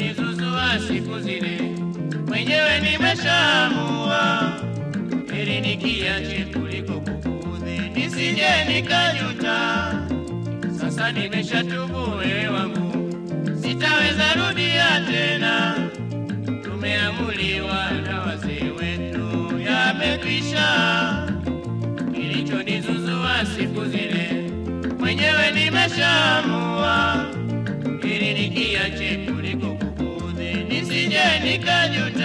Kilichonizuzua siku zile mwenyewe nimeshaamua, heri nikiache kuliko kukuudhi, nisije nikajuta. Sasa nimeshatubu, wewe wangu, sitaweza rudia tena. Tumeamuliwa na wazee wetu, yamekwisha. Kilichonizuzua siku zile mwenyewe nimeshaamua, ili nikiache nisije nikajuta.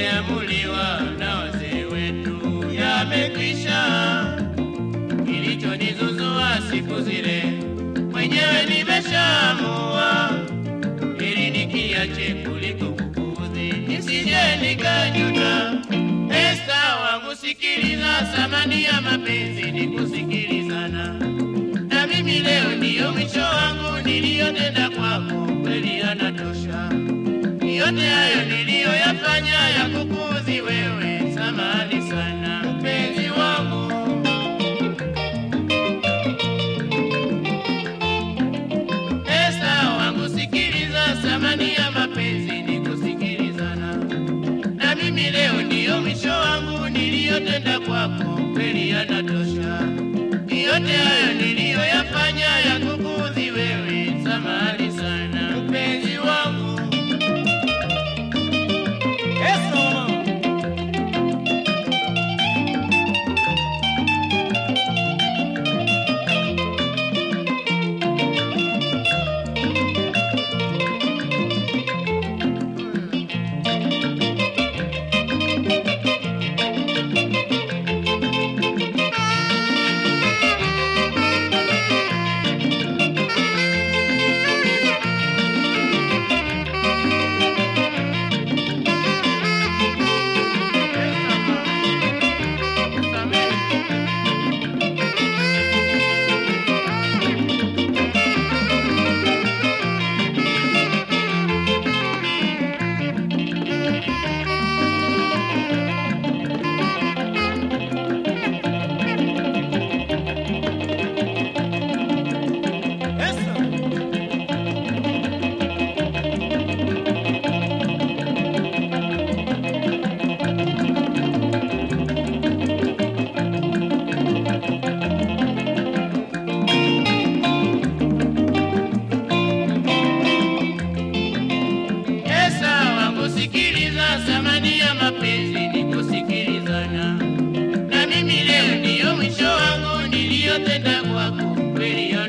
Tumeamuliwa na wazee wetu, yamekwisha. Kilichonizuzua siku zile mwenyewe nimeshaamua, ili nikiache kuliko kukuudhi, nisije nikajuta. Esta wangu, sikiliza, thamani ya mapenzi ni kusikilizana na mimi leo ndiyo mwisho wangu niliyotenda kwako, kweli yanatosha. Yote hayo niliyoyafanya ya kukuzi wewe, samahani sana mpenzi wangu. Esta wangu, sikiliza, thamani ya mapenzi ni kusikilizana. Na mimi leo ndiyo mwisho wangu niliyotenda kwako, kweli yanatosha. Yote hayo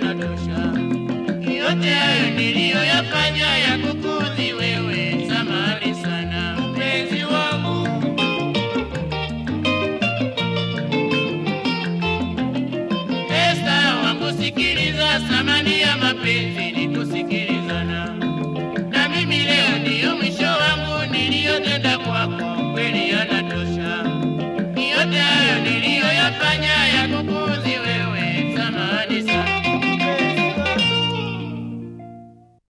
yanadosha. Yote hayo niliyoyafanya ya kukudhi wewe, samahani sana mpenzi wangu. Esta wangu, sikiliza, thamani ya mapenzi ni kusikilizana na mimi. Leo ndiyo mwisho wangu, niliyotenda kwako kweli yanatosha. Yote hayo niliyoyafanya ya kukudhi